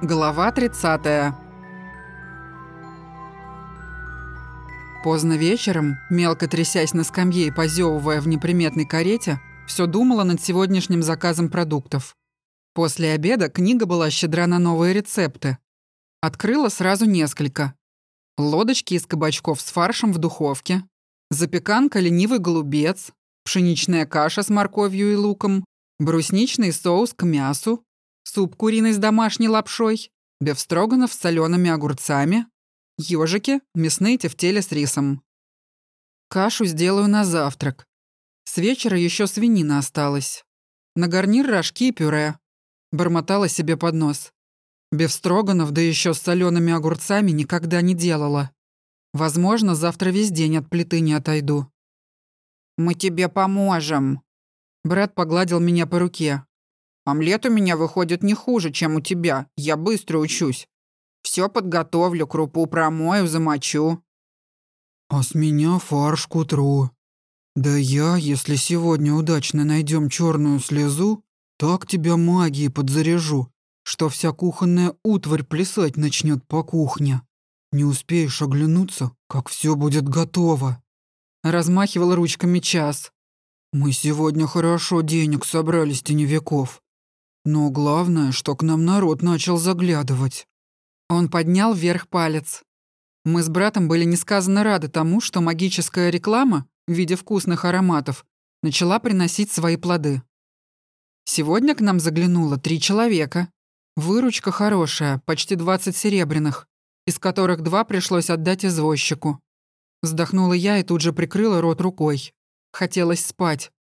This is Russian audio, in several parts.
Глава 30. Поздно вечером, мелко трясясь на скамье и позевывая в неприметной карете, все думала над сегодняшним заказом продуктов. После обеда книга была щедра на новые рецепты. Открыла сразу несколько. Лодочки из кабачков с фаршем в духовке, запеканка ленивый голубец, пшеничная каша с морковью и луком, брусничный соус к мясу, суп куриный с домашней лапшой, бефстроганов с солеными огурцами, ежики, мясные тефтели с рисом. Кашу сделаю на завтрак. С вечера еще свинина осталась. На гарнир рожки и пюре. Бормотала себе под нос. Бефстроганов, да еще с солеными огурцами, никогда не делала. Возможно, завтра весь день от плиты не отойду. «Мы тебе поможем». Брат погладил меня по руке. Омлет у меня выходит не хуже, чем у тебя. Я быстро учусь. Все подготовлю, крупу промою, замочу. А с меня фарш к утру. Да я, если сегодня удачно найдем черную слезу, так тебя магией подзаряжу, что вся кухонная утварь плясать начнет по кухне. Не успеешь оглянуться, как все будет готово. Размахивал ручками час. Мы сегодня хорошо денег собрали с теневиков. Но главное, что к нам народ начал заглядывать. Он поднял вверх палец. Мы с братом были несказанно рады тому, что магическая реклама в виде вкусных ароматов начала приносить свои плоды. Сегодня к нам заглянуло три человека. Выручка хорошая, почти 20 серебряных, из которых два пришлось отдать извозчику. Вздохнула я и тут же прикрыла рот рукой. Хотелось спать.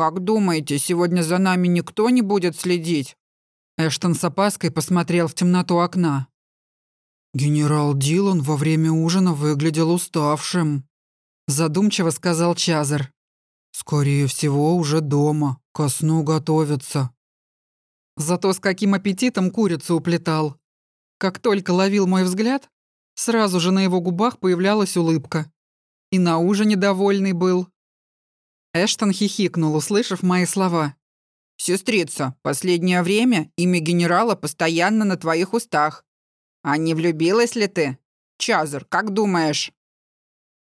«Как думаете, сегодня за нами никто не будет следить?» Эштон с опаской посмотрел в темноту окна. «Генерал Дилан во время ужина выглядел уставшим», задумчиво сказал Чазер. «Скорее всего, уже дома, ко сну готовится». Зато с каким аппетитом курицу уплетал. Как только ловил мой взгляд, сразу же на его губах появлялась улыбка. И на ужине довольный был, Эштон хихикнул, услышав мои слова. «Сестрица, последнее время имя генерала постоянно на твоих устах. А не влюбилась ли ты? Чазер, как думаешь?»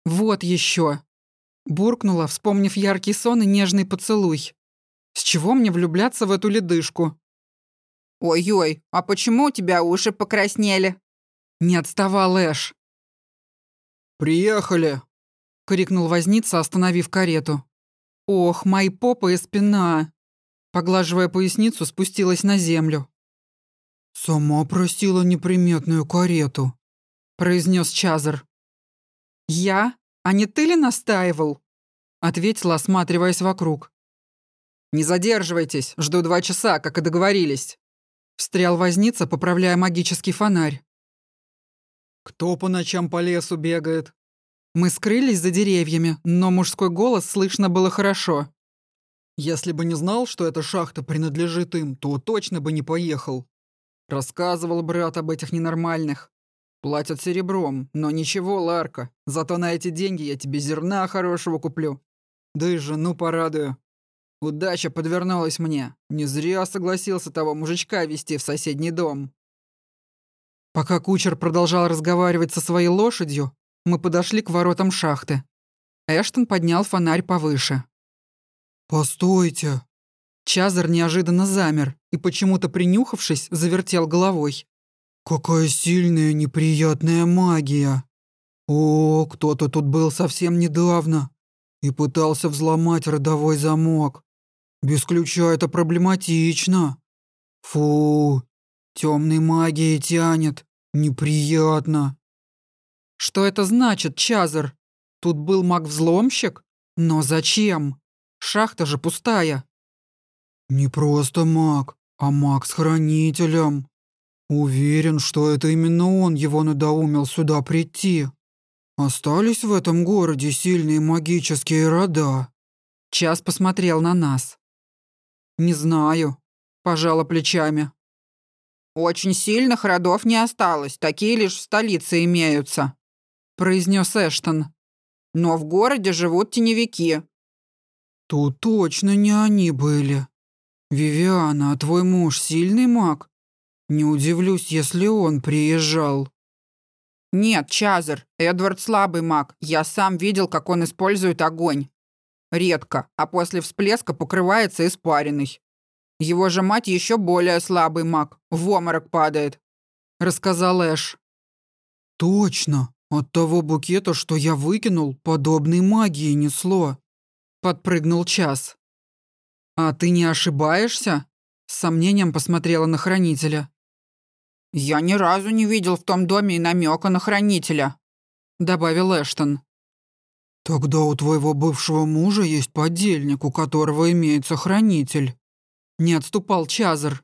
«Вот еще!» Буркнула, вспомнив яркий сон и нежный поцелуй. «С чего мне влюбляться в эту ледышку?» «Ой-ой, а почему у тебя уши покраснели?» Не отставал Эш. «Приехали!» — крикнул возница, остановив карету. Ох, мои попа и спина. Поглаживая поясницу, спустилась на землю. «Сама просила неприметную карету», — произнес Чазер. «Я? А не ты ли настаивал?» — ответила, осматриваясь вокруг. «Не задерживайтесь, жду два часа, как и договорились», — встрял возница, поправляя магический фонарь. «Кто по ночам по лесу бегает?» Мы скрылись за деревьями, но мужской голос слышно было хорошо. «Если бы не знал, что эта шахта принадлежит им, то точно бы не поехал». Рассказывал брат об этих ненормальных. Платят серебром, но ничего, Ларка, зато на эти деньги я тебе зерна хорошего куплю. Да и жену порадую. Удача подвернулась мне. Не зря согласился того мужичка вести в соседний дом. Пока кучер продолжал разговаривать со своей лошадью, мы подошли к воротам шахты. Эштон поднял фонарь повыше. «Постойте!» Чазар неожиданно замер и, почему-то принюхавшись, завертел головой. «Какая сильная неприятная магия! О, кто-то тут был совсем недавно и пытался взломать родовой замок. Без ключа это проблематично. Фу, темной магией тянет. Неприятно. Что это значит, Чазер? Тут был маг-взломщик? Но зачем? Шахта же пустая. Не просто маг, а маг с хранителем. Уверен, что это именно он его надоумил сюда прийти. Остались в этом городе сильные магические рода. Час посмотрел на нас. «Не знаю», — пожала плечами. «Очень сильных родов не осталось, такие лишь в столице имеются», произнес Эштон. «Но в городе живут теневики». «Тут точно не они были. Вивиана, а твой муж сильный маг? Не удивлюсь, если он приезжал». «Нет, Чазер, Эдвард слабый маг. Я сам видел, как он использует огонь. Редко, а после всплеска покрывается испаренный. Его же мать еще более слабый маг, в оморок падает», — рассказал Эш. «Точно. От того букета, что я выкинул, подобной магии несло», — подпрыгнул Час. «А ты не ошибаешься?» — с сомнением посмотрела на хранителя. «Я ни разу не видел в том доме и намека на хранителя», — добавил Эштон. «Тогда у твоего бывшего мужа есть подельник, у которого имеется хранитель», — не отступал Чазар.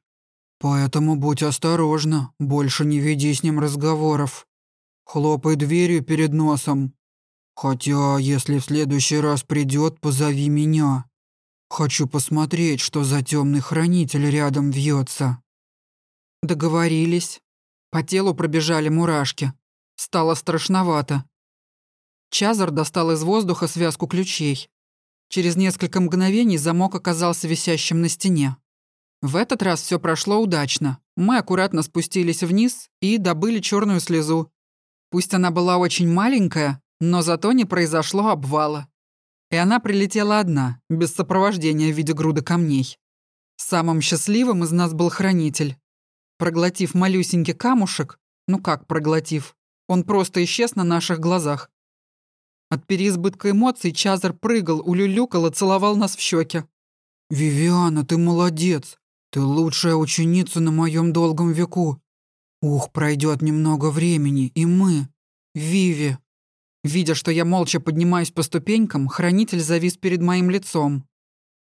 «Поэтому будь осторожна, больше не веди с ним разговоров. Хлопай дверью перед носом. Хотя, если в следующий раз придет, позови меня. Хочу посмотреть, что за темный хранитель рядом вьется». Договорились. По телу пробежали мурашки. Стало страшновато. Чазар достал из воздуха связку ключей. Через несколько мгновений замок оказался висящим на стене. В этот раз все прошло удачно. Мы аккуратно спустились вниз и добыли черную слезу. Пусть она была очень маленькая, но зато не произошло обвала. И она прилетела одна, без сопровождения в виде груды камней. Самым счастливым из нас был хранитель. Проглотив малюсенький камушек, ну как проглотив, он просто исчез на наших глазах. От переизбытка эмоций Чазар прыгал, улюлюкал и целовал нас в щеки. «Вивиана, ты молодец! Ты лучшая ученица на моем долгом веку! Ух, пройдет немного времени, и мы... Виви!» Видя, что я молча поднимаюсь по ступенькам, хранитель завис перед моим лицом.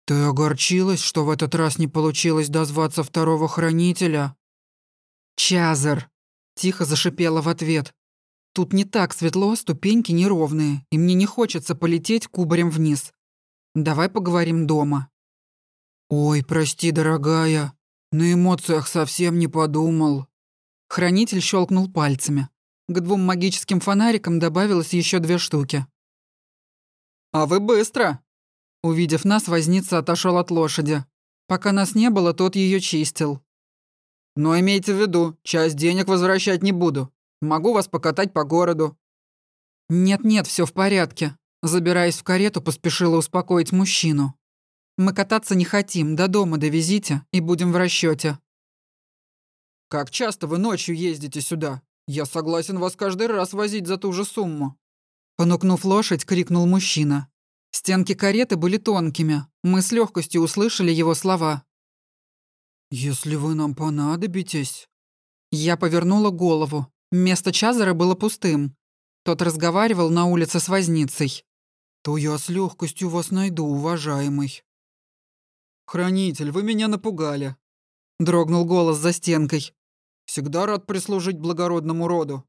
«Ты огорчилась, что в этот раз не получилось дозваться второго хранителя?» «Чазар!» — тихо зашипела в ответ. Тут не так светло, ступеньки неровные, и мне не хочется полететь кубарем вниз. Давай поговорим дома». «Ой, прости, дорогая, на эмоциях совсем не подумал». Хранитель щелкнул пальцами. К двум магическим фонарикам добавилось еще две штуки. «А вы быстро!» Увидев нас, возница отошел от лошади. Пока нас не было, тот ее чистил. «Но имейте в виду, часть денег возвращать не буду. Могу вас покатать по городу». «Нет-нет, все в порядке», забираясь в карету, поспешила успокоить мужчину. «Мы кататься не хотим, до дома довезите и будем в расчете. «Как часто вы ночью ездите сюда? Я согласен вас каждый раз возить за ту же сумму». Понукнув лошадь, крикнул мужчина. Стенки кареты были тонкими. Мы с легкостью услышали его слова. «Если вы нам понадобитесь...» Я повернула голову. Место Чазара было пустым. Тот разговаривал на улице с возницей. «То я с легкостью вас найду, уважаемый». «Хранитель, вы меня напугали», — дрогнул голос за стенкой. «Всегда рад прислужить благородному роду».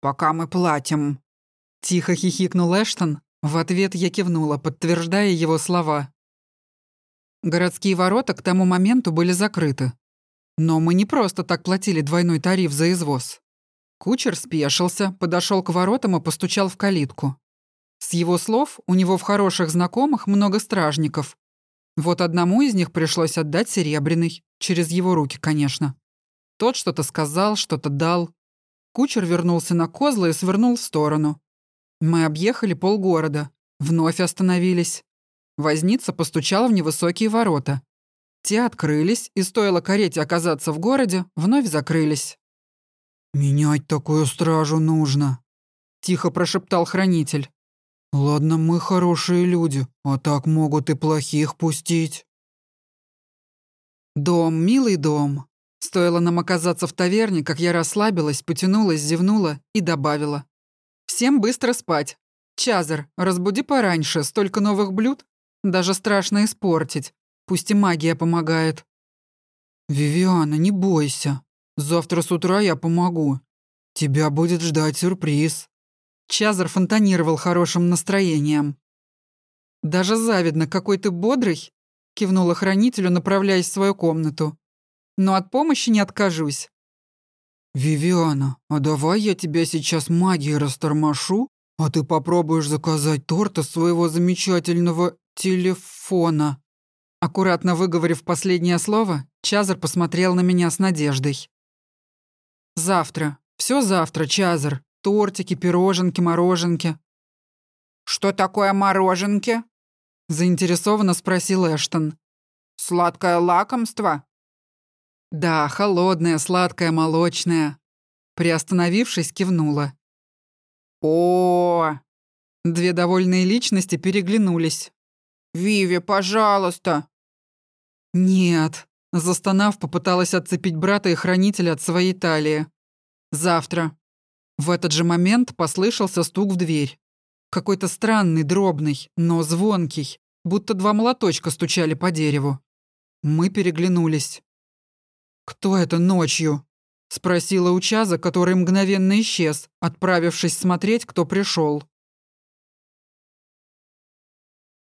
«Пока мы платим», — тихо хихикнул Эштон. В ответ я кивнула, подтверждая его слова. Городские ворота к тому моменту были закрыты. Но мы не просто так платили двойной тариф за извоз. Кучер спешился, подошел к воротам и постучал в калитку. С его слов, у него в хороших знакомых много стражников. Вот одному из них пришлось отдать серебряный, через его руки, конечно. Тот что-то сказал, что-то дал. Кучер вернулся на козлы и свернул в сторону. Мы объехали полгорода, вновь остановились. Возница постучал в невысокие ворота. Те открылись, и стоило карете оказаться в городе, вновь закрылись. «Менять такую стражу нужно», — тихо прошептал хранитель. «Ладно, мы хорошие люди, а так могут и плохих пустить». Дом, милый дом. Стоило нам оказаться в таверне, как я расслабилась, потянулась, зевнула и добавила. «Всем быстро спать. Чазар, разбуди пораньше, столько новых блюд. Даже страшно испортить. Пусть и магия помогает». «Вивиана, не бойся», Завтра с утра я помогу. Тебя будет ждать сюрприз». Чазар фонтанировал хорошим настроением. «Даже завидно, какой ты бодрый», — кивнула хранителю, направляясь в свою комнату. «Но от помощи не откажусь». «Вивиана, а давай я тебя сейчас магией растормошу, а ты попробуешь заказать торт из своего замечательного телефона». Аккуратно выговорив последнее слово, Чазар посмотрел на меня с надеждой. Завтра. Все завтра, Чазар. Тортики, пироженки, мороженки. «Что такое мороженки?» Заинтересованно спросил Эштон. «Сладкое лакомство?» «Да, холодное, сладкое, молочное». Приостановившись, кивнула. О, Две довольные личности переглянулись. Виви, пожалуйста. Нет. Застонав, попыталась отцепить брата и хранителя от своей талии. Завтра. В этот же момент послышался стук в дверь. Какой-то странный, дробный, но звонкий, будто два молоточка стучали по дереву. Мы переглянулись. «Кто это ночью?» — спросила у Чаза, который мгновенно исчез, отправившись смотреть, кто пришел.